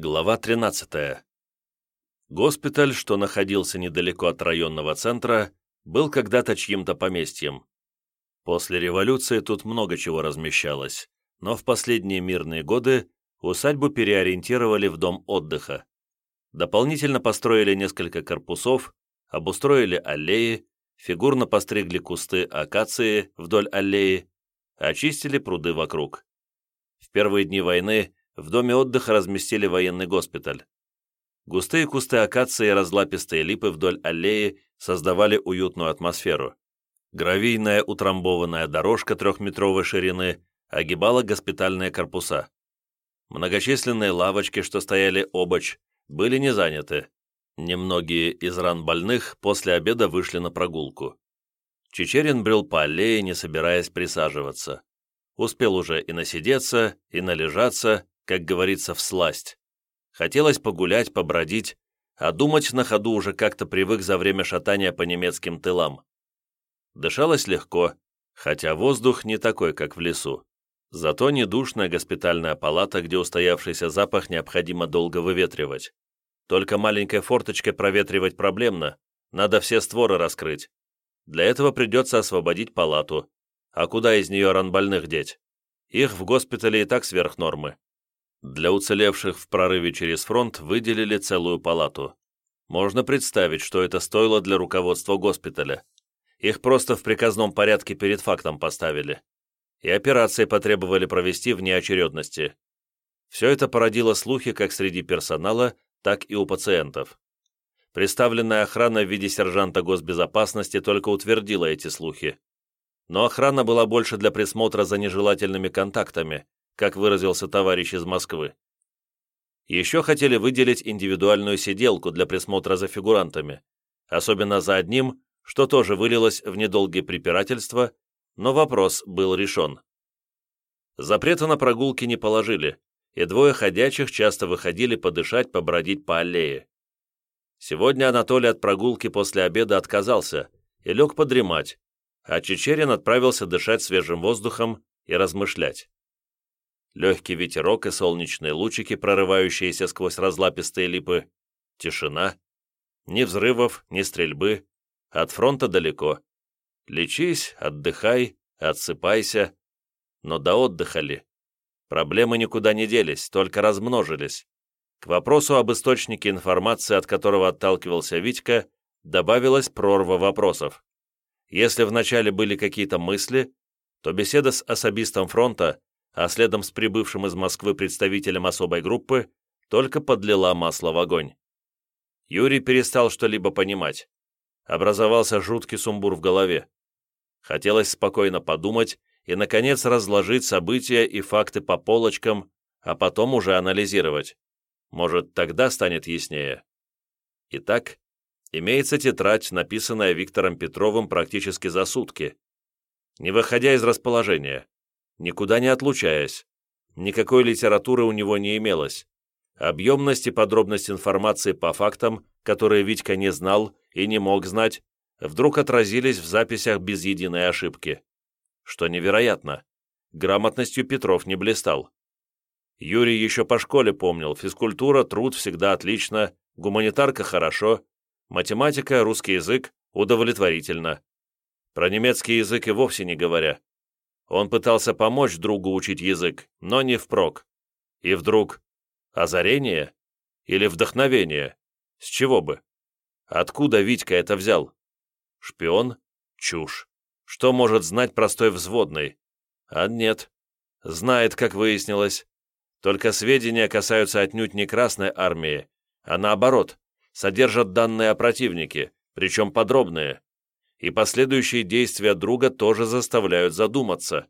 Глава 13. Госпиталь, что находился недалеко от районного центра, был когда-то чьим-то поместьем. После революции тут много чего размещалось, но в последние мирные годы усадьбу переориентировали в дом отдыха. Дополнительно построили несколько корпусов, обустроили аллеи, фигурно постригли кусты акации вдоль аллеи, очистили пруды вокруг. В первые дни войны в доме отдыха разместили военный госпиталь. Густые кусты акации и разлапистые липы вдоль аллеи создавали уютную атмосферу. Гравийная утрамбованная дорожка трехметровой ширины огибала госпитальные корпуса. Многочисленные лавочки, что стояли обочь, были не заняты. Немногие из ран больных после обеда вышли на прогулку. Чечерин брел по аллее, не собираясь присаживаться. Успел уже и насидеться, и належаться, как говорится, в сласть. Хотелось погулять, побродить, а думать на ходу уже как-то привык за время шатания по немецким тылам. Дышалось легко, хотя воздух не такой, как в лесу. Зато недушная госпитальная палата, где устоявшийся запах необходимо долго выветривать. Только маленькой форточкой проветривать проблемно, надо все створы раскрыть. Для этого придется освободить палату. А куда из нее ранбольных деть? Их в госпитале и так сверх нормы. Для уцелевших в прорыве через фронт выделили целую палату. Можно представить, что это стоило для руководства госпиталя. Их просто в приказном порядке перед фактом поставили. И операции потребовали провести вне очередности. Все это породило слухи как среди персонала, так и у пациентов. Представленная охрана в виде сержанта госбезопасности только утвердила эти слухи. Но охрана была больше для присмотра за нежелательными контактами, как выразился товарищ из Москвы. Еще хотели выделить индивидуальную сиделку для присмотра за фигурантами, особенно за одним, что тоже вылилось в недолгие препирательства, но вопрос был решен. Запрета на прогулки не положили, и двое ходячих часто выходили подышать, побродить по аллее. Сегодня Анатолий от прогулки после обеда отказался и лег подремать, а Чечерин отправился дышать свежим воздухом и размышлять легкий ветерок и солнечные лучики, прорывающиеся сквозь разлапистые липы, тишина, ни взрывов, ни стрельбы, от фронта далеко. Лечись, отдыхай, отсыпайся. Но до отдыха ли? Проблемы никуда не делись, только размножились. К вопросу об источнике информации, от которого отталкивался Витька, добавилась прорва вопросов. Если вначале были какие-то мысли, то беседа с особистом фронта а следом с прибывшим из Москвы представителем особой группы, только подлила масло в огонь. Юрий перестал что-либо понимать. Образовался жуткий сумбур в голове. Хотелось спокойно подумать и, наконец, разложить события и факты по полочкам, а потом уже анализировать. Может, тогда станет яснее. Итак, имеется тетрадь, написанная Виктором Петровым практически за сутки. Не выходя из расположения, никуда не отлучаясь. Никакой литературы у него не имелось. Объемность и подробность информации по фактам, которые Витька не знал и не мог знать, вдруг отразились в записях без единой ошибки. Что невероятно. Грамотностью Петров не блистал. Юрий еще по школе помнил, физкультура, труд всегда отлично, гуманитарка хорошо, математика, русский язык удовлетворительно. Про немецкий язык и вовсе не говоря. Он пытался помочь другу учить язык, но не впрок. И вдруг озарение или вдохновение? С чего бы? Откуда Витька это взял? Шпион? Чушь. Что может знать простой взводный? А нет. Знает, как выяснилось. Только сведения касаются отнюдь не Красной Армии, а наоборот, содержат данные о противнике, причем подробные и последующие действия друга тоже заставляют задуматься.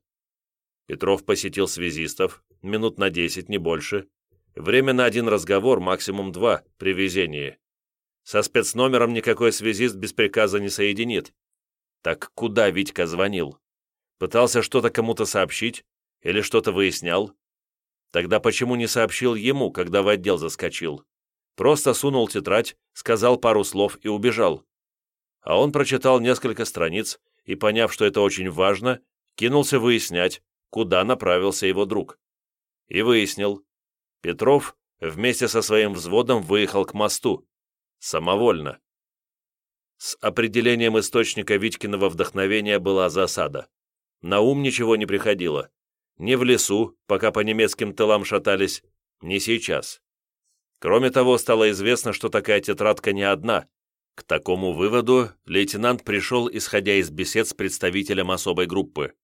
Петров посетил связистов, минут на десять, не больше. Время на один разговор, максимум два, при везении. Со спецномером никакой связист без приказа не соединит. Так куда Витька звонил? Пытался что-то кому-то сообщить? Или что-то выяснял? Тогда почему не сообщил ему, когда в отдел заскочил? Просто сунул тетрадь, сказал пару слов и убежал а он прочитал несколько страниц и, поняв, что это очень важно, кинулся выяснять, куда направился его друг. И выяснил. Петров вместе со своим взводом выехал к мосту. Самовольно. С определением источника Витькиного вдохновения была засада. На ум ничего не приходило. Ни в лесу, пока по немецким тылам шатались, ни сейчас. Кроме того, стало известно, что такая тетрадка не одна. К такому выводу лейтенант пришел, исходя из бесед с представителем особой группы.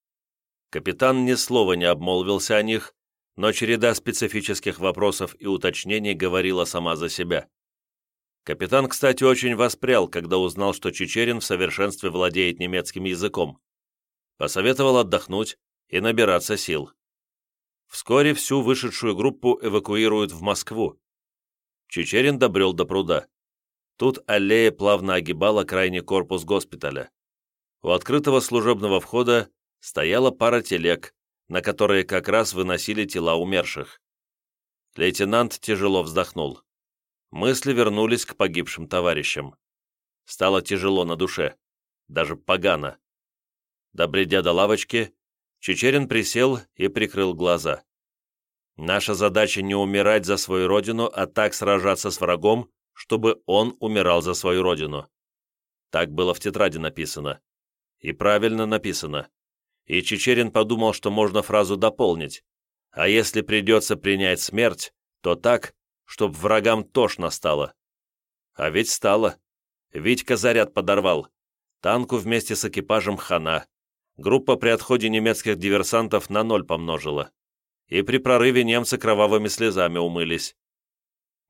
Капитан ни слова не обмолвился о них, но череда специфических вопросов и уточнений говорила сама за себя. Капитан, кстати, очень воспрял, когда узнал, что Чечерин в совершенстве владеет немецким языком. Посоветовал отдохнуть и набираться сил. Вскоре всю вышедшую группу эвакуируют в Москву. Чечерин добрел до пруда. Тут аллея плавно огибала крайний корпус госпиталя. У открытого служебного входа стояла пара телег, на которые как раз выносили тела умерших. Лейтенант тяжело вздохнул. Мысли вернулись к погибшим товарищам. Стало тяжело на душе, даже погано. Добредя до лавочки, Чечерин присел и прикрыл глаза. Наша задача не умирать за свою родину, а так сражаться с врагом, чтобы он умирал за свою родину. Так было в тетради написано. И правильно написано. И Чечерин подумал, что можно фразу дополнить. А если придется принять смерть, то так, чтоб врагам тошно стало. А ведь стало. Витька заряд подорвал. Танку вместе с экипажем хана группа при отходе немецких диверсантов на ноль помножила. И при прорыве немцы кровавыми слезами умылись.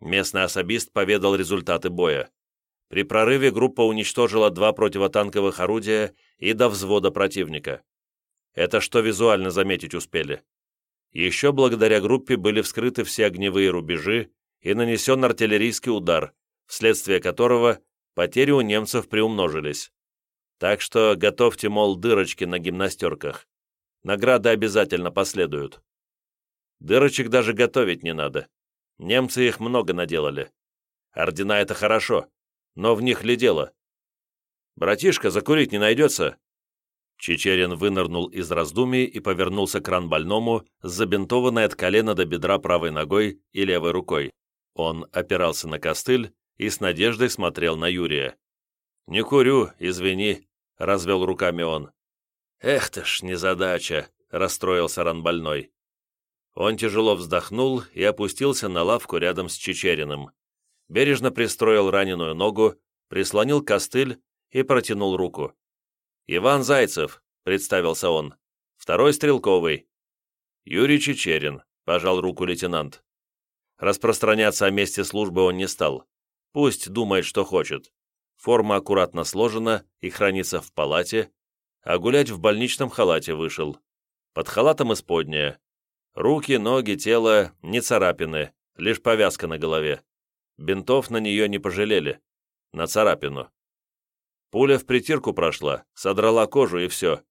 Местный особист поведал результаты боя. При прорыве группа уничтожила два противотанковых орудия и до взвода противника. Это что визуально заметить успели. Еще благодаря группе были вскрыты все огневые рубежи и нанесен артиллерийский удар, вследствие которого потери у немцев приумножились. Так что готовьте, мол, дырочки на гимнастерках. Награды обязательно последуют. Дырочек даже готовить не надо. Немцы их много наделали. Ордена — это хорошо, но в них ли дело? «Братишка, закурить не найдется?» Чечерин вынырнул из раздумий и повернулся к ран больному с забинтованной от колена до бедра правой ногой и левой рукой. Он опирался на костыль и с надеждой смотрел на Юрия. «Не курю, извини», — развел руками он. «Эх ты ж, незадача», — расстроился ранбольной. Он тяжело вздохнул и опустился на лавку рядом с Чечериным. Бережно пристроил раненую ногу, прислонил костыль и протянул руку. «Иван Зайцев», — представился он, — «второй стрелковый». «Юрий Чечерин», — пожал руку лейтенант. Распространяться о месте службы он не стал. Пусть думает, что хочет. Форма аккуратно сложена и хранится в палате, а гулять в больничном халате вышел. Под халатом исподняя. Руки, ноги, тело не царапины, лишь повязка на голове. Бинтов на нее не пожалели. На царапину. Пуля в притирку прошла, содрала кожу и все.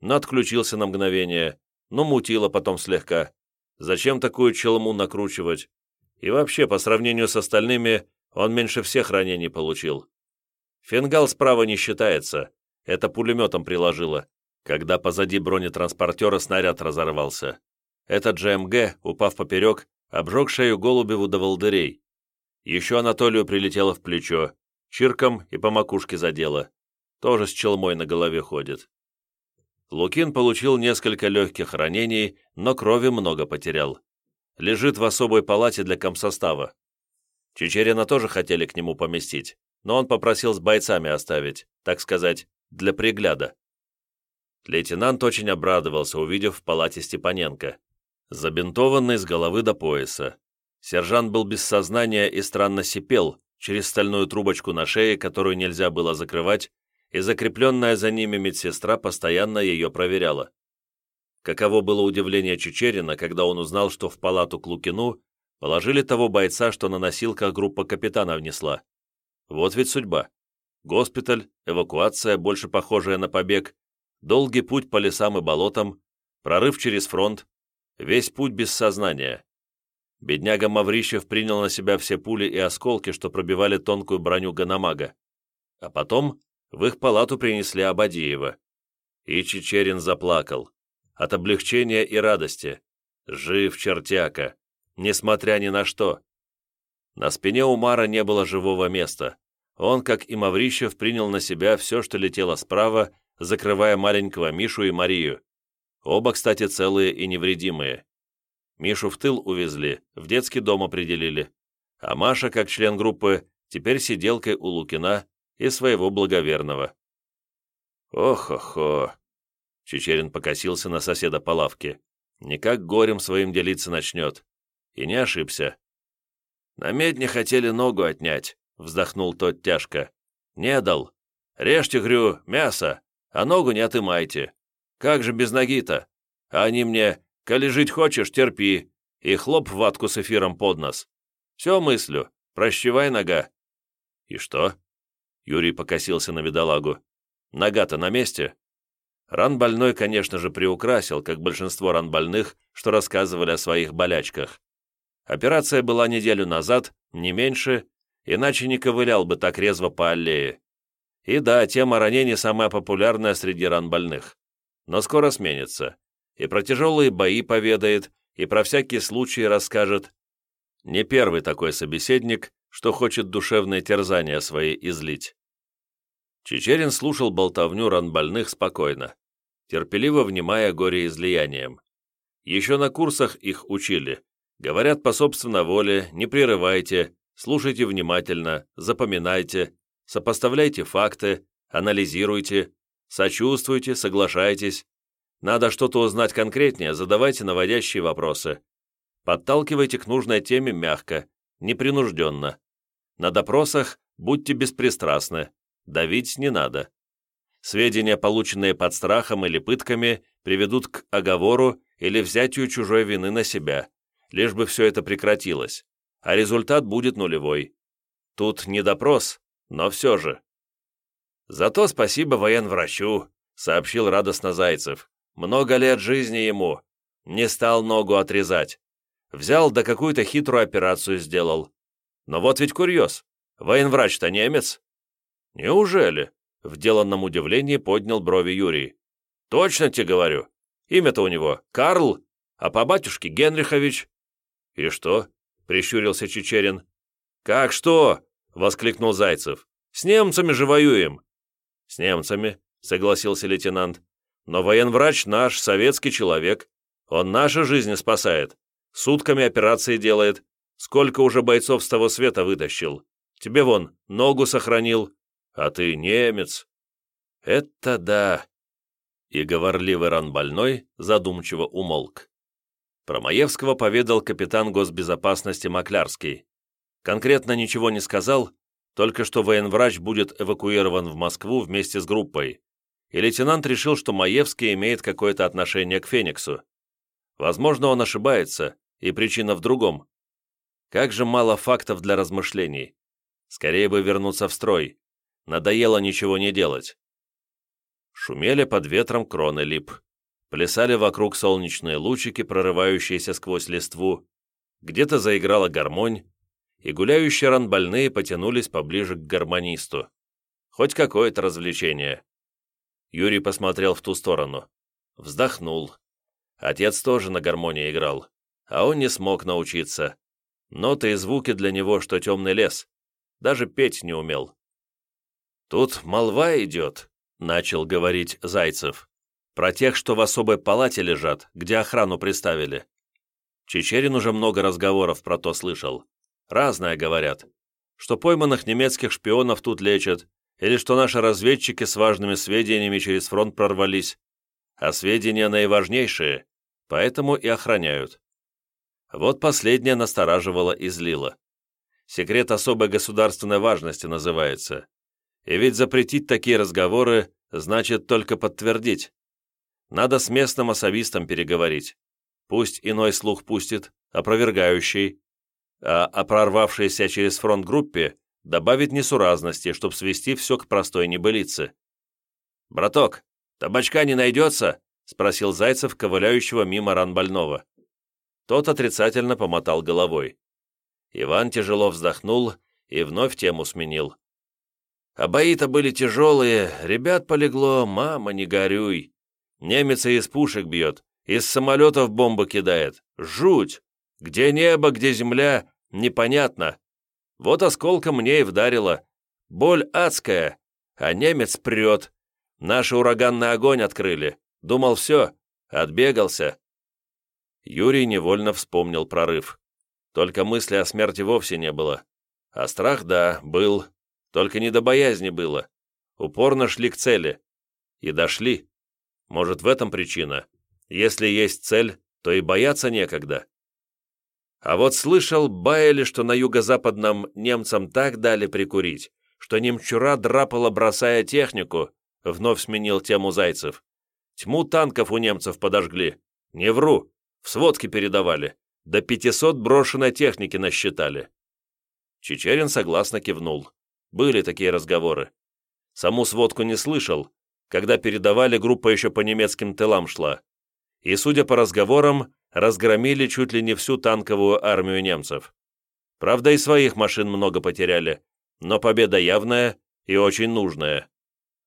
Но отключился на мгновение, но мутило потом слегка. Зачем такую челму накручивать? И вообще, по сравнению с остальными, он меньше всех ранений получил. Фингал справа не считается. Это пулеметом приложило, когда позади бронетранспортера снаряд разорвался. Этот же МГ, упав поперек, обжег шею Голубеву до волдырей. Еще Анатолию прилетело в плечо, чирком и по макушке задело. Тоже с челмой на голове ходит. Лукин получил несколько легких ранений, но крови много потерял. Лежит в особой палате для комсостава. Чечерина тоже хотели к нему поместить но он попросил с бойцами оставить, так сказать, для пригляда. Лейтенант очень обрадовался, увидев в палате Степаненко. Забинтованный с головы до пояса. Сержант был без сознания и странно сипел через стальную трубочку на шее, которую нельзя было закрывать, и закрепленная за ними медсестра постоянно ее проверяла. Каково было удивление Чечерина, когда он узнал, что в палату к Лукину положили того бойца, что на носилках группа капитана внесла. Вот ведь судьба. Госпиталь, эвакуация, больше похожая на побег, долгий путь по лесам и болотам, прорыв через фронт, весь путь без сознания. Бедняга Маврищев принял на себя все пули и осколки, что пробивали тонкую броню Ганамага. А потом в их палату принесли Абадиева. И Чечерин заплакал. От облегчения и радости. Жив чертяка. Несмотря ни на что. На спине Умара не было живого места. Он, как и Маврищев, принял на себя все, что летело справа, закрывая маленького Мишу и Марию. Оба, кстати, целые и невредимые. Мишу в тыл увезли, в детский дом определили. А Маша, как член группы, теперь сиделкой у Лукина и своего благоверного. «Ох-охо!» Чечерин покосился на соседа по лавке. «Никак горем своим делиться начнет». И не ошибся. «На медне хотели ногу отнять», — вздохнул тот тяжко. «Не дал. Режьте, грю, мясо, а ногу не отымайте. Как же без ноги-то? Они мне, коли жить хочешь, терпи, и хлоп ватку с эфиром под нос. Все мыслю, прощевай нога». «И что?» Юрий покосился на бедолагу. «Нога-то на месте?» Ран больной, конечно же, приукрасил, как большинство ран больных, что рассказывали о своих болячках. Операция была неделю назад, не меньше, иначе не ковылял бы так резво по аллее. И да, тема ранений самая популярная среди ран больных. Но скоро сменится. И про тяжелые бои поведает, и про всякие случаи расскажет. Не первый такой собеседник, что хочет душевные терзания свои излить. Чечерин слушал болтовню ран больных спокойно, терпеливо внимая горе излиянием. Еще на курсах их учили. Говорят по собственной воле, не прерывайте, слушайте внимательно, запоминайте, сопоставляйте факты, анализируйте, сочувствуйте, соглашайтесь. Надо что-то узнать конкретнее, задавайте наводящие вопросы. Подталкивайте к нужной теме мягко, непринужденно. На допросах будьте беспристрастны, давить не надо. Сведения, полученные под страхом или пытками, приведут к оговору или взятию чужой вины на себя, лишь бы все это прекратилось, а результат будет нулевой. Тут не допрос, но все же. «Зато спасибо военврачу», — сообщил радостно Зайцев. «Много лет жизни ему. Не стал ногу отрезать. Взял да какую-то хитрую операцию сделал. Но вот ведь курьез. Военврач-то немец». «Неужели?» — в деланном удивлении поднял брови Юрий. «Точно тебе говорю. Имя-то у него Карл, а по батюшке Генрихович». «И что?» — прищурился Чечерин. «Как что?» — воскликнул Зайцев. «С немцами же воюем!» «С немцами», — согласился лейтенант. «Но военврач наш, советский человек. Он наши жизни спасает. Сутками операции делает. Сколько уже бойцов с того света вытащил. Тебе вон ногу сохранил. А ты немец». «Это да!» И говорливый ран больной задумчиво умолк. Про Маевского поведал капитан госбезопасности Маклярский. Конкретно ничего не сказал, только что военврач будет эвакуирован в Москву вместе с группой, и лейтенант решил, что Маевский имеет какое-то отношение к Фениксу. Возможно, он ошибается, и причина в другом. Как же мало фактов для размышлений. Скорее бы вернуться в строй. Надоело ничего не делать. Шумели под ветром кроны лип. Плясали вокруг солнечные лучики, прорывающиеся сквозь листву. Где-то заиграла гармонь, и гуляющие ранбольные потянулись поближе к гармонисту. Хоть какое-то развлечение. Юрий посмотрел в ту сторону. Вздохнул. Отец тоже на гармонии играл, а он не смог научиться. Ноты и звуки для него, что темный лес. Даже петь не умел. «Тут молва идет», — начал говорить Зайцев. «Про тех, что в особой палате лежат, где охрану приставили». Чечерин уже много разговоров про то слышал. Разное говорят. Что пойманных немецких шпионов тут лечат, или что наши разведчики с важными сведениями через фронт прорвались. А сведения наиважнейшие, поэтому и охраняют. Вот последнее настораживало и злило. Секрет особой государственной важности называется. И ведь запретить такие разговоры значит только подтвердить. Надо с местным особистом переговорить. Пусть иной слух пустит, опровергающий, а о прорвавшейся через фронт группе добавить несуразности, чтобы свести все к простой небылице. «Браток, табачка не найдется?» — спросил Зайцев, ковыляющего мимо ран больного. Тот отрицательно помотал головой. Иван тяжело вздохнул и вновь тему сменил. «А бои-то были тяжелые, ребят полегло, мама, не горюй. Немец из пушек бьет, из самолетов бомбы кидает. Жуть! Где небо, где земля, непонятно. Вот осколком мне и вдарило. Боль адская, а немец прет. Наши ураганный огонь открыли. Думал, все, отбегался. Юрий невольно вспомнил прорыв. Только мысли о смерти вовсе не было. А страх, да, был. Только не до боязни было. Упорно шли к цели. И дошли. Может, в этом причина. Если есть цель, то и бояться некогда. А вот слышал, баяли, что на юго-западном немцам так дали прикурить, что немчура драпала, бросая технику, вновь сменил тему Зайцев. Тьму танков у немцев подожгли. Не вру, в сводке передавали. До 500 брошенной техники насчитали. Чечерин согласно кивнул. Были такие разговоры. Саму сводку не слышал. Когда передавали, группа еще по немецким тылам шла. И, судя по разговорам, разгромили чуть ли не всю танковую армию немцев. Правда, и своих машин много потеряли, но победа явная и очень нужная.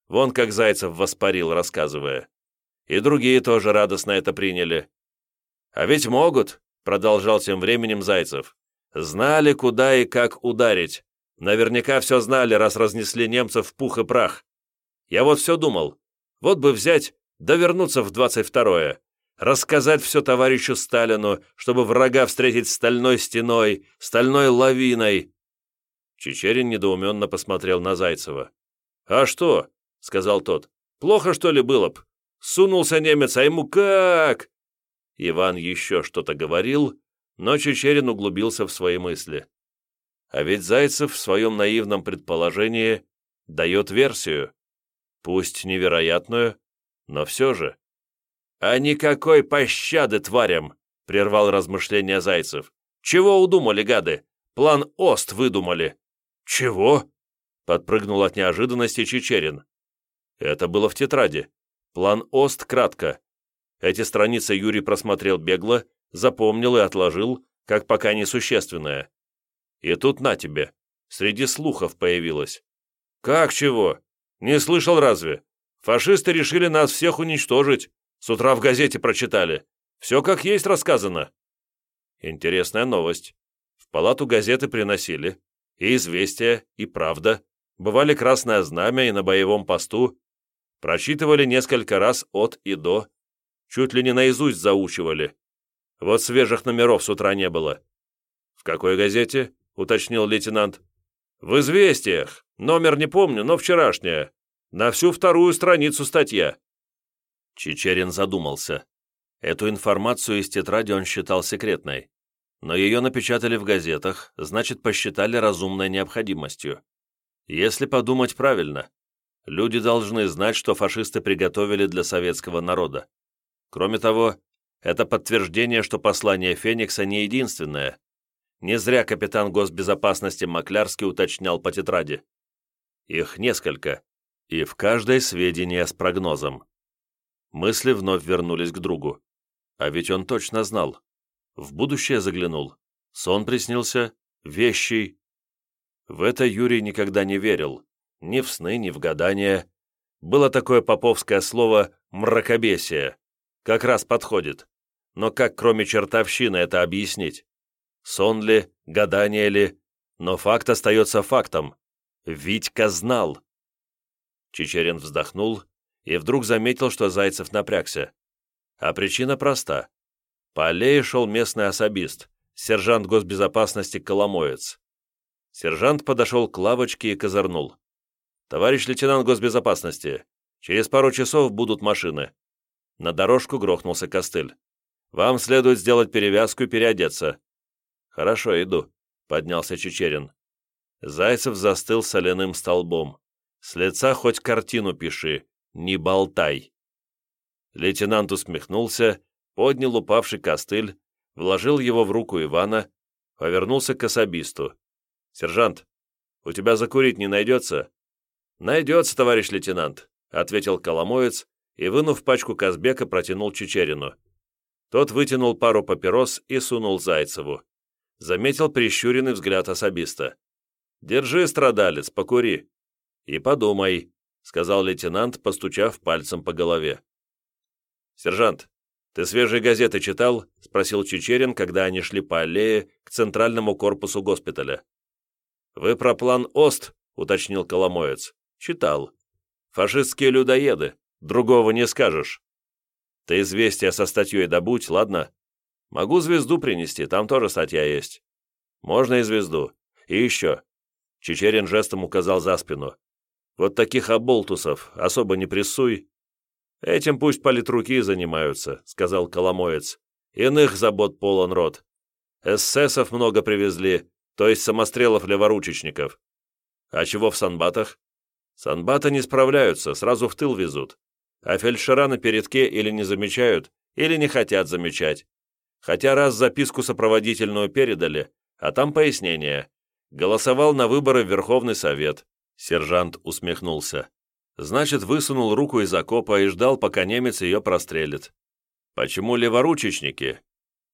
Вон как Зайцев воспарил, рассказывая. И другие тоже радостно это приняли. «А ведь могут», — продолжал тем временем Зайцев. «Знали, куда и как ударить. Наверняка все знали, раз разнесли немцев в пух и прах. Я вот все думал, вот бы взять, да вернуться в двадцать второе, рассказать все товарищу Сталину, чтобы врага встретить стальной стеной, стальной лавиной». Чечерин недоуменно посмотрел на Зайцева. «А что?» — сказал тот. «Плохо, что ли, было б? Сунулся немец, а ему как?» Иван еще что-то говорил, но Чечерин углубился в свои мысли. А ведь Зайцев в своем наивном предположении дает версию, пусть невероятную, но все же. «А никакой пощады тварям!» — прервал размышления Зайцев. «Чего удумали, гады? План ОСТ выдумали». «Чего?» — подпрыгнул от неожиданности Чечерин. Это было в тетради. План ОСТ кратко. Эти страницы Юрий просмотрел бегло, запомнил и отложил, как пока несущественное. И тут на тебе, среди слухов появилось. «Как чего? Не слышал разве? Фашисты решили нас всех уничтожить. С утра в газете прочитали. Все как есть рассказано». Интересная новость. В палату газеты приносили. И «Известия», и «Правда». Бывали «Красное знамя» и на боевом посту. Прочитывали несколько раз от и до. Чуть ли не наизусть заучивали. Вот свежих номеров с утра не было. «В какой газете?» — уточнил лейтенант. «В «Известиях». Номер не помню, но вчерашняя. На всю вторую страницу статья». Чечерин задумался. Эту информацию из тетради он считал секретной. Но ее напечатали в газетах, значит, посчитали разумной необходимостью. Если подумать правильно, люди должны знать, что фашисты приготовили для советского народа. Кроме того, это подтверждение, что послание Феникса не единственное. Не зря капитан госбезопасности Маклярский уточнял по тетради. Их несколько, и в каждой сведения с прогнозом. Мысли вновь вернулись к другу. А ведь он точно знал. В будущее заглянул. Сон приснился, вещий. В это Юрий никогда не верил. Ни в сны, ни в гадания. Было такое поповское слово «мракобесие». Как раз подходит. Но как, кроме чертовщины, это объяснить? Сон ли, гадание ли? Но факт остается фактом. Витька знал. Чечерин вздохнул и вдруг заметил, что Зайцев напрягся. А причина проста. По аллее шел местный особист, сержант госбезопасности Коломоец. Сержант подошел к лавочке и козырнул. «Товарищ лейтенант госбезопасности, через пару часов будут машины». На дорожку грохнулся костыль. «Вам следует сделать перевязку и переодеться». «Хорошо, иду», — поднялся Чечерин. Зайцев застыл соляным столбом. С лица хоть картину пиши, не болтай. Лейтенант усмехнулся поднял упавший костыль, вложил его в руку Ивана, повернулся к особисту. «Сержант, у тебя закурить не найдется?» «Найдется, товарищ лейтенант», — ответил Коломоец и, вынув пачку Казбека, протянул Чечерину. Тот вытянул пару папирос и сунул Зайцеву. Заметил прищуренный взгляд особиста. «Держи, страдалец, покури». «И подумай», — сказал лейтенант, постучав пальцем по голове. «Сержант, «Ты свежие газеты читал?» — спросил Чечерин, когда они шли по аллее к центральному корпусу госпиталя. «Вы про план ОСТ?» — уточнил Коломоец. «Читал. Фашистские людоеды. Другого не скажешь. Ты известия со статьей добудь, ладно? Могу звезду принести, там тоже статья есть. Можно и звезду. И еще. Чечерин жестом указал за спину. Вот таких оболтусов особо не прессуй. Этим пусть политруки занимаются, сказал Коломоец. Иных забот полон рот. Эсэсов много привезли, то есть самострелов-леворучечников. А чего в санбатах? Санбаты не справляются, сразу в тыл везут. А фельдшера на передке или не замечают, или не хотят замечать. Хотя раз записку сопроводительную передали, а там пояснение. Голосовал на выборы в Верховный Совет. Сержант усмехнулся. Значит, высунул руку из окопа и ждал, пока немец ее прострелит. Почему леворучечники?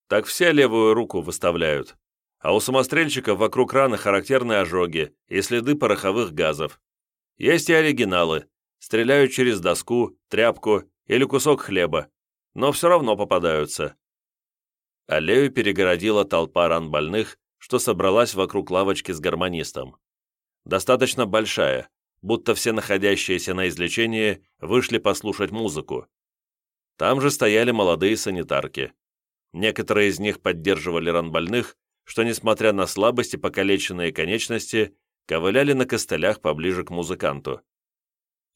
Так все левую руку выставляют. А у самострельщиков вокруг раны характерные ожоги и следы пороховых газов. Есть и оригиналы. Стреляют через доску, тряпку или кусок хлеба. Но все равно попадаются. Аллею перегородила толпа ран больных, что собралась вокруг лавочки с гармонистом. Достаточно большая, будто все находящиеся на излечении вышли послушать музыку. Там же стояли молодые санитарки. Некоторые из них поддерживали ран что, несмотря на слабости, покалеченные конечности, ковыляли на костылях поближе к музыканту.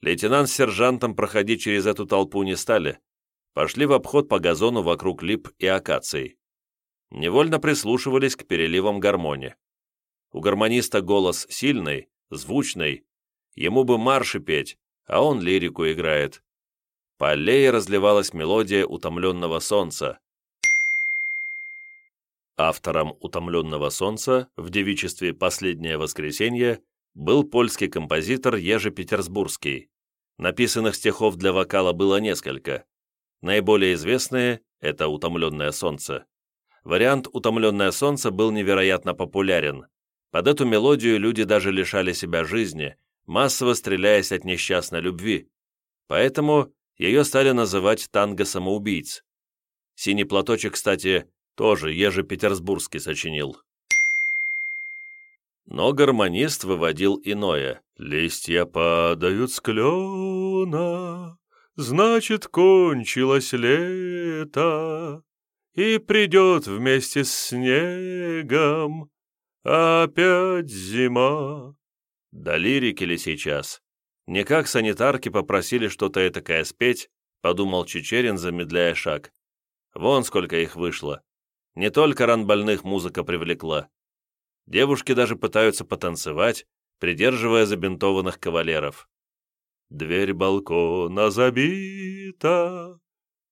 Лейтенант с сержантом проходить через эту толпу не стали, пошли в обход по газону вокруг лип и акаций невольно прислушивались к переливам гармонии. У гармониста голос сильный, звучный, ему бы марши петь, а он лирику играет. По аллее разливалась мелодия утомленного солнца. Автором «Утомленного солнца» в девичестве «Последнее воскресенье» был польский композитор Ежи Петербургский. Написанных стихов для вокала было несколько. Наиболее известные — это «Утомленное солнце». Вариант «Утомленное солнце» был невероятно популярен. Под эту мелодию люди даже лишали себя жизни, массово стреляясь от несчастной любви. Поэтому ее стали называть «танго самоубийц». «Синий платочек», кстати, тоже Ежи Петербургский сочинил. Но гармонист выводил иное. «Листья падают с клена, значит, кончилось лето и придет вместе с снегом опять зима. До лирики ли сейчас? Не как санитарки попросили что-то этакое спеть, подумал Чечерин, замедляя шаг. Вон сколько их вышло. Не только ран больных музыка привлекла. Девушки даже пытаются потанцевать, придерживая забинтованных кавалеров. Дверь балкона забита,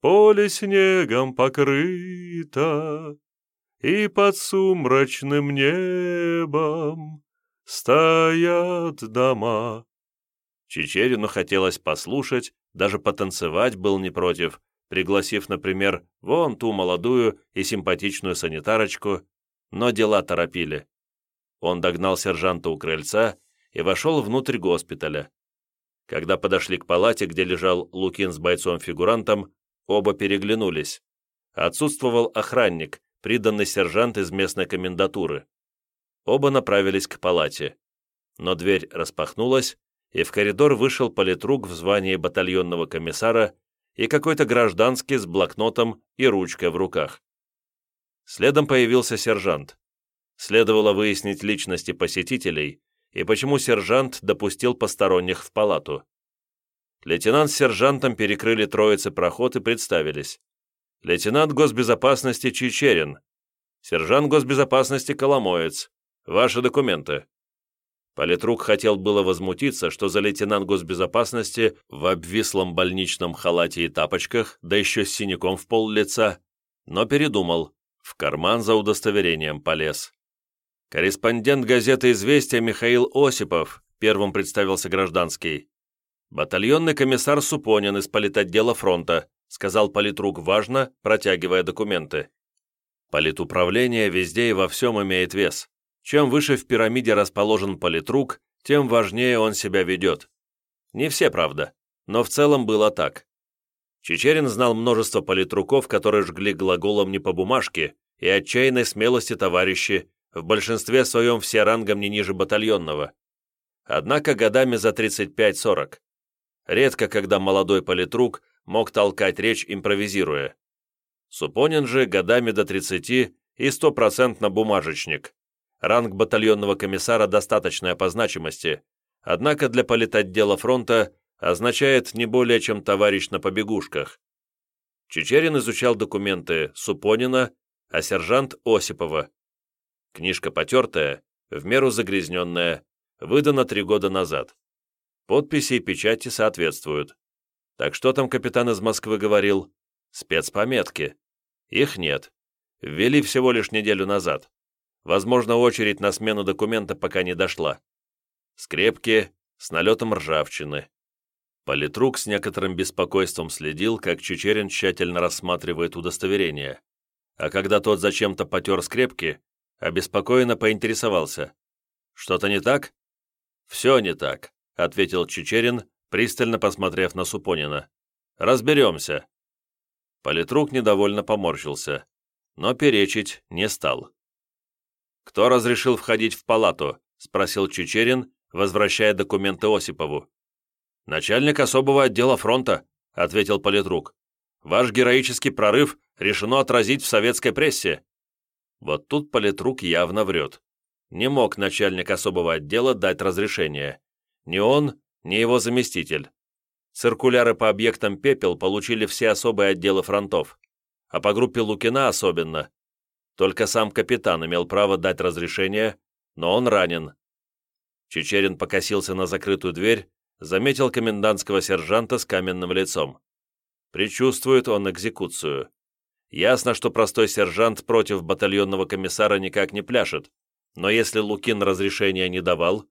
Поле снегом покрыто, И под сумрачным небом Стоят дома. Чечерину хотелось послушать, даже потанцевать был не против, пригласив, например, вон ту молодую и симпатичную санитарочку, но дела торопили. Он догнал сержанта у крыльца и вошел внутрь госпиталя. Когда подошли к палате, где лежал Лукин с бойцом-фигурантом, Оба переглянулись. Отсутствовал охранник, приданный сержант из местной комендатуры. Оба направились к палате. Но дверь распахнулась, и в коридор вышел политрук в звании батальонного комиссара и какой-то гражданский с блокнотом и ручкой в руках. Следом появился сержант. Следовало выяснить личности посетителей и почему сержант допустил посторонних в палату. Лейтенант с сержантом перекрыли троицы проход и представились. Лейтенант госбезопасности Чечерин. Сержант госбезопасности Коломоец. Ваши документы. Политрук хотел было возмутиться, что за лейтенант госбезопасности в обвислом больничном халате и тапочках, да еще с синяком в пол лица, но передумал, в карман за удостоверением полез. Корреспондент газеты «Известия» Михаил Осипов первым представился гражданский. «Батальонный комиссар Супонин из политотдела фронта», сказал политрук важно, протягивая документы. Политуправление везде и во всем имеет вес. Чем выше в пирамиде расположен политрук, тем важнее он себя ведет. Не все, правда, но в целом было так. Чечерин знал множество политруков, которые жгли глаголом не по бумажке, и отчаянной смелости товарищи, в большинстве своем все рангом не ниже батальонного. Однако годами за 35-40. Редко, когда молодой политрук мог толкать речь, импровизируя. Супонин же годами до 30 и стопроцентно бумажечник. Ранг батальонного комиссара достаточная по значимости, однако для политотдела фронта означает не более чем товарищ на побегушках. Чечерин изучал документы Супонина, а сержант Осипова. Книжка потертая, в меру загрязненная, выдана три года назад. Подписи и печати соответствуют. Так что там капитан из Москвы говорил? Спецпометки. Их нет. Ввели всего лишь неделю назад. Возможно, очередь на смену документа пока не дошла. Скрепки с налетом ржавчины. Политрук с некоторым беспокойством следил, как Чечерин тщательно рассматривает удостоверение. А когда тот зачем-то потер скрепки, обеспокоенно поинтересовался. «Что-то не так?» «Все не так», — ответил Чечерин, пристально посмотрев на Супонина. «Разберемся». Политрук недовольно поморщился, но перечить не стал. «Кто разрешил входить в палату?» — спросил Чечерин, возвращая документы Осипову. «Начальник особого отдела фронта», — ответил политрук. «Ваш героический прорыв решено отразить в советской прессе». Вот тут политрук явно врет. Не мог начальник особого отдела дать разрешение. Ни он, ни его заместитель. Циркуляры по объектам «Пепел» получили все особые отделы фронтов, а по группе Лукина особенно. Только сам капитан имел право дать разрешение, но он ранен. Чечерин покосился на закрытую дверь, заметил комендантского сержанта с каменным лицом. Причувствует он экзекуцию. Ясно, что простой сержант против батальонного комиссара никак не пляшет, но если Лукин разрешения не давал,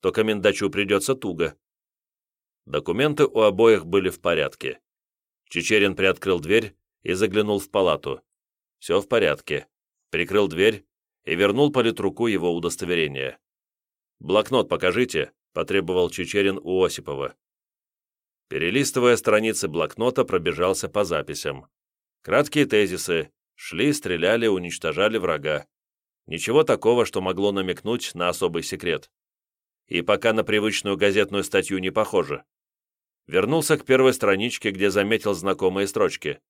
то комендачу придется туго. Документы у обоих были в порядке. Чечерин приоткрыл дверь и заглянул в палату. Все в порядке. Прикрыл дверь и вернул политруку его удостоверение. «Блокнот покажите», — потребовал Чечерин у Осипова. Перелистывая страницы блокнота, пробежался по записям. Краткие тезисы. Шли, стреляли, уничтожали врага. Ничего такого, что могло намекнуть на особый секрет. И пока на привычную газетную статью не похоже. Вернулся к первой страничке, где заметил знакомые строчки.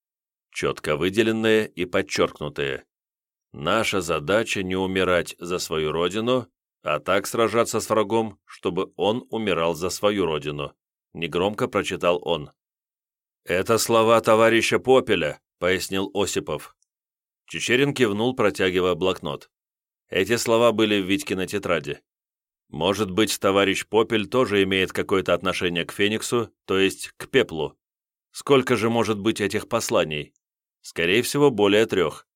Четко выделенные и подчеркнутые. Наша задача не умирать за свою родину, а так сражаться с врагом, чтобы он умирал за свою родину», — негромко прочитал он. «Это слова товарища Попеля», — пояснил Осипов. Чечерин кивнул, протягивая блокнот. Эти слова были в Витькиной тетради. Может быть, товарищ Попель тоже имеет какое-то отношение к Фениксу, то есть к пеплу. Сколько же может быть этих посланий? Скорее всего, более трех.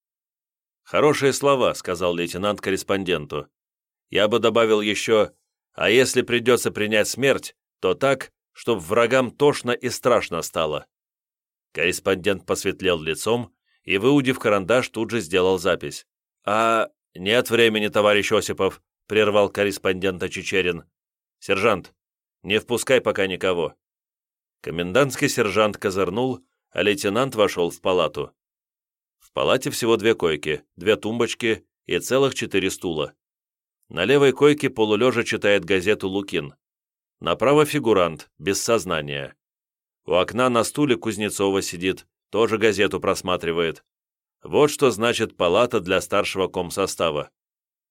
«Хорошие слова», — сказал лейтенант корреспонденту. Я бы добавил еще, а если придется принять смерть, то так, чтобы врагам тошно и страшно стало. Корреспондент посветлел лицом и, выудив карандаш, тут же сделал запись. «А нет времени, товарищ Осипов», — прервал корреспондента Чечерин. «Сержант, не впускай пока никого». Комендантский сержант козырнул, а лейтенант вошел в палату. В палате всего две койки, две тумбочки и целых четыре стула. На левой койке полулежа читает газету Лукин. Направо фигурант, без сознания. У окна на стуле Кузнецова сидит, тоже газету просматривает. Вот что значит палата для старшего комсостава.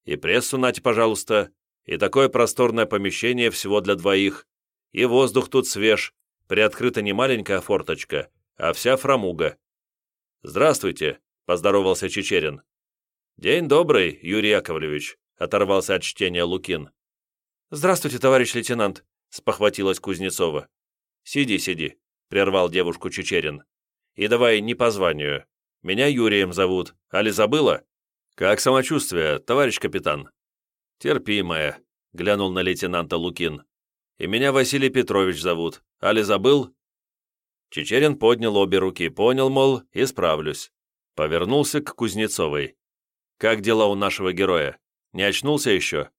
И прессу нате, пожалуйста, и такое просторное помещение всего для двоих, и воздух тут свеж, приоткрыта не маленькая форточка, а вся фрамуга. «Здравствуйте», — поздоровался Чечерин. «День добрый, Юрий Яковлевич», оторвался от чтения Лукин. «Здравствуйте, товарищ лейтенант», — спохватилась Кузнецова. «Сиди, сиди», — прервал девушку Чечерин. «И давай не по званию. Меня Юрием зовут. Али забыла?» «Как самочувствие, товарищ капитан?» «Терпимое», — глянул на лейтенанта Лукин. «И меня Василий Петрович зовут. Али забыл?» Чечерин поднял обе руки, понял, мол, исправлюсь. Повернулся к Кузнецовой. «Как дела у нашего героя?» Не очнулся еще?»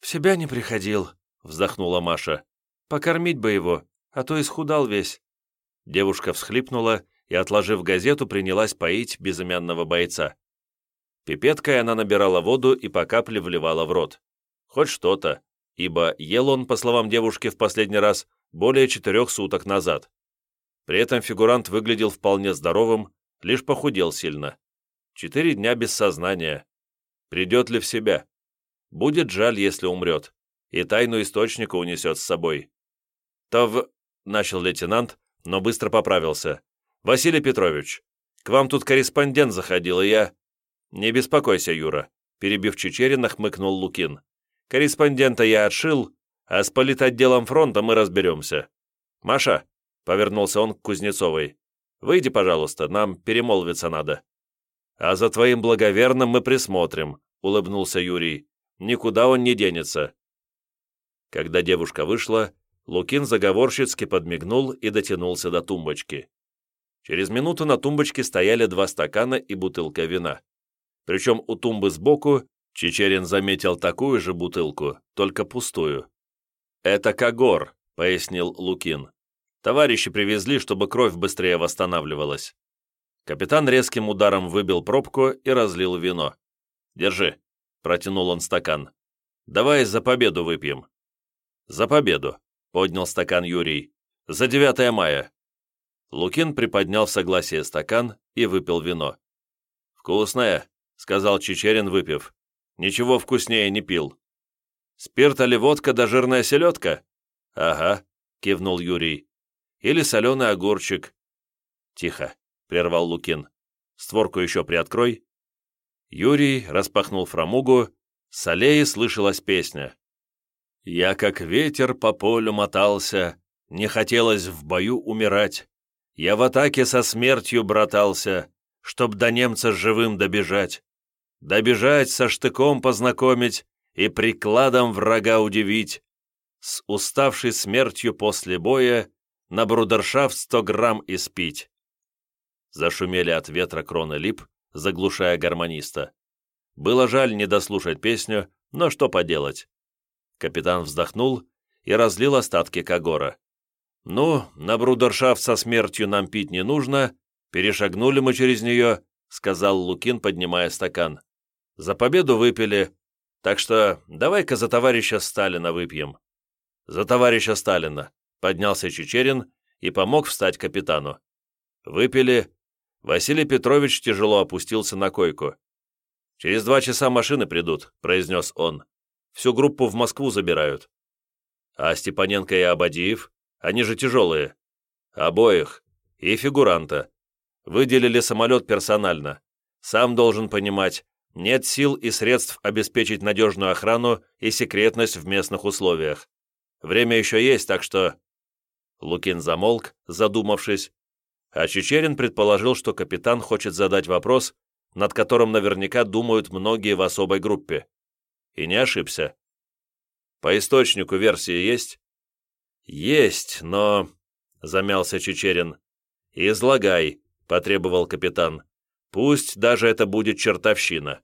«В себя не приходил», — вздохнула Маша. «Покормить бы его, а то исхудал весь». Девушка всхлипнула и, отложив газету, принялась поить безымянного бойца. Пипеткой она набирала воду и по капле вливала в рот. Хоть что-то, ибо ел он, по словам девушки, в последний раз более четырех суток назад. При этом фигурант выглядел вполне здоровым, лишь похудел сильно. Четыре дня без сознания. Придет ли в себя? Будет жаль, если умрет, и тайну источника унесет с собой. «То в...» — начал лейтенант, но быстро поправился. «Василий Петрович, к вам тут корреспондент заходил, и я...» «Не беспокойся, Юра», — перебив Чечерина, хмыкнул Лукин. «Корреспондента я отшил, а с политотделом фронта мы разберемся. Маша, Повернулся он к Кузнецовой. «Выйди, пожалуйста, нам перемолвиться надо». «А за твоим благоверным мы присмотрим», — улыбнулся Юрий. «Никуда он не денется». Когда девушка вышла, Лукин заговорщицки подмигнул и дотянулся до тумбочки. Через минуту на тумбочке стояли два стакана и бутылка вина. Причем у тумбы сбоку Чечерин заметил такую же бутылку, только пустую. «Это Кагор», — пояснил Лукин. Товарищи привезли, чтобы кровь быстрее восстанавливалась. Капитан резким ударом выбил пробку и разлил вино. «Держи», — протянул он стакан. «Давай за победу выпьем». «За победу», — поднял стакан Юрий. «За 9 мая». Лукин приподнял в согласие стакан и выпил вино. «Вкусное», — сказал Чечерин, выпив. «Ничего вкуснее не пил». «Спирт или водка да жирная селедка?» «Ага», — кивнул Юрий или соленый огурчик». «Тихо», — прервал Лукин. «Створку еще приоткрой». Юрий распахнул фрамугу, с аллеи слышалась песня. «Я как ветер по полю мотался, не хотелось в бою умирать. Я в атаке со смертью братался, чтоб до немца живым добежать. Добежать, со штыком познакомить и прикладом врага удивить. С уставшей смертью после боя на брудершафт сто грамм и спить. Зашумели от ветра кроны лип, заглушая гармониста. Было жаль не дослушать песню, но что поделать. Капитан вздохнул и разлил остатки Кагора. «Ну, на брудершафт со смертью нам пить не нужно, перешагнули мы через нее», сказал Лукин, поднимая стакан. «За победу выпили, так что давай-ка за товарища Сталина выпьем». «За товарища Сталина», Поднялся Чечерин и помог встать капитану. Выпили. Василий Петрович тяжело опустился на койку. «Через два часа машины придут», — произнес он. «Всю группу в Москву забирают». «А Степаненко и Абадиев? Они же тяжелые». «Обоих. И фигуранта. Выделили самолет персонально. Сам должен понимать, нет сил и средств обеспечить надежную охрану и секретность в местных условиях. Время еще есть, так что Лукин замолк, задумавшись, а Чечерин предположил, что капитан хочет задать вопрос, над которым наверняка думают многие в особой группе. И не ошибся. По источнику версии есть? Есть, но... Замялся Чечерин. «Излагай», — потребовал капитан. «Пусть даже это будет чертовщина».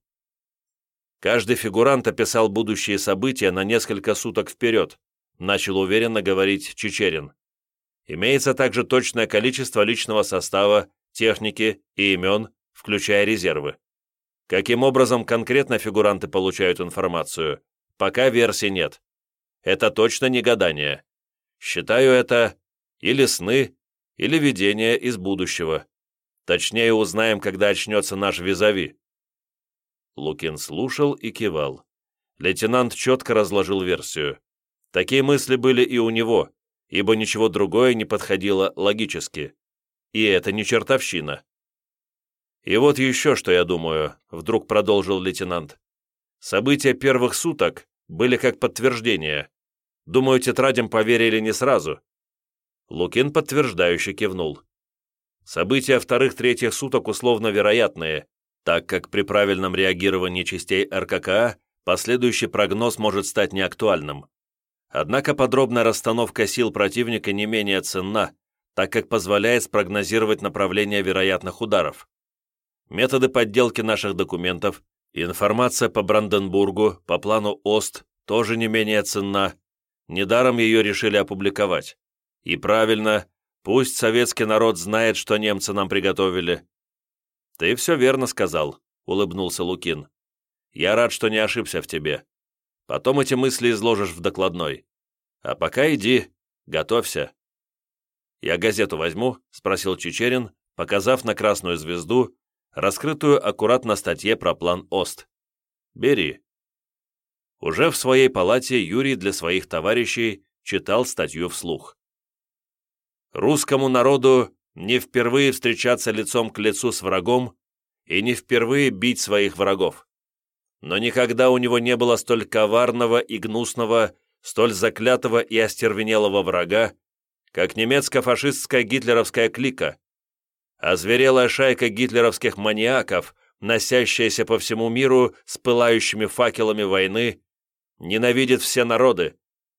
Каждый фигурант описал будущие события на несколько суток вперед, начал уверенно говорить Чечерин. Имеется также точное количество личного состава, техники и имен, включая резервы. Каким образом конкретно фигуранты получают информацию, пока версий нет. Это точно не гадание. Считаю это или сны, или видение из будущего. Точнее узнаем, когда очнется наш визави. Лукин слушал и кивал. Лейтенант четко разложил версию. Такие мысли были и у него, ибо ничего другое не подходило логически. И это не чертовщина. «И вот еще что я думаю», — вдруг продолжил лейтенант. «События первых суток были как подтверждение. Думаю, тетрадям поверили не сразу». Лукин подтверждающе кивнул. События вторых-третьих суток условно вероятные, так как при правильном реагировании частей РККА последующий прогноз может стать неактуальным. Однако подробная расстановка сил противника не менее ценна, так как позволяет спрогнозировать направление вероятных ударов. Методы подделки наших документов, информация по Бранденбургу, по плану ОСТ тоже не менее ценна. Недаром ее решили опубликовать. И правильно, пусть советский народ знает, что немцы нам приготовили. Ты все верно сказал, — улыбнулся Лукин. «Я рад, что не ошибся в тебе. Потом эти мысли изложишь в докладной. А пока иди, готовься». «Я газету возьму?» — спросил Чечерин, показав на красную звезду, раскрытую аккуратно статье про план ОСТ. «Бери». Уже в своей палате Юрий для своих товарищей читал статью вслух. «Русскому народу не впервые встречаться лицом к лицу с врагом и не впервые бить своих врагов. Но никогда у него не было столь коварного и гнусного, столь заклятого и остервенелого врага, как немецко-фашистская гитлеровская клика, озверелая шайка гитлеровских маньяков, носящаяся по всему миру с пылающими факелами войны, ненавидит все народы,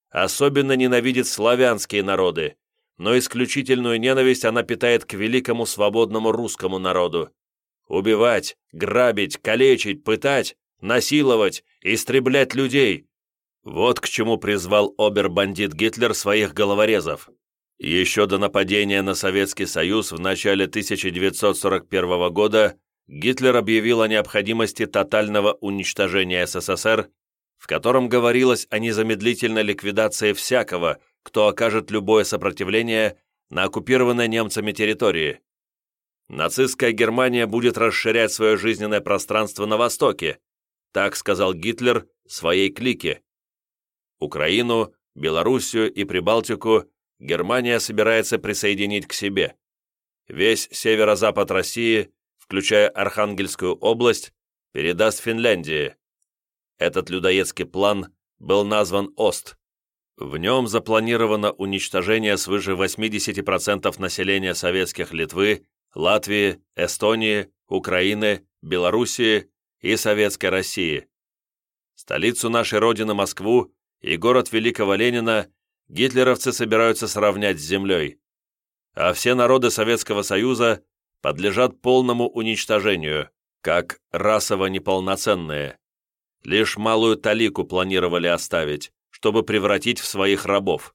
особенно ненавидит славянские народы, но исключительную ненависть она питает к великому свободному русскому народу. Убивать, грабить, калечить, пытать, насиловать, истреблять людей. Вот к чему призвал обер-бандит Гитлер своих головорезов. Еще до нападения на Советский Союз в начале 1941 года Гитлер объявил о необходимости тотального уничтожения СССР, в котором говорилось о незамедлительной ликвидации всякого, кто окажет любое сопротивление на оккупированной немцами территории. Нацистская Германия будет расширять свое жизненное пространство на Востоке, так сказал Гитлер своей клике. Украину, Белоруссию и Прибалтику Германия собирается присоединить к себе. Весь северо-запад России, включая Архангельскую область, передаст Финляндии. Этот людоедский план был назван ОСТ. В нем запланировано уничтожение свыше 80% населения советских Литвы, Латвии, Эстонии, Украины, Белоруссии и Советской России. Столицу нашей Родины Москву и город Великого Ленина гитлеровцы собираются сравнять с землей, а все народы Советского Союза подлежат полному уничтожению, как расово неполноценные. Лишь малую талику планировали оставить, чтобы превратить в своих рабов.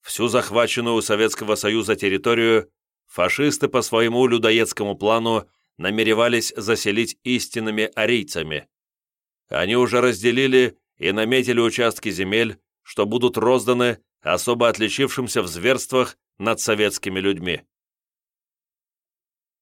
Всю захваченную у Советского Союза территорию фашисты по своему людоедскому плану намеревались заселить истинными арийцами. Они уже разделили и наметили участки земель, что будут розданы особо отличившимся в зверствах над советскими людьми.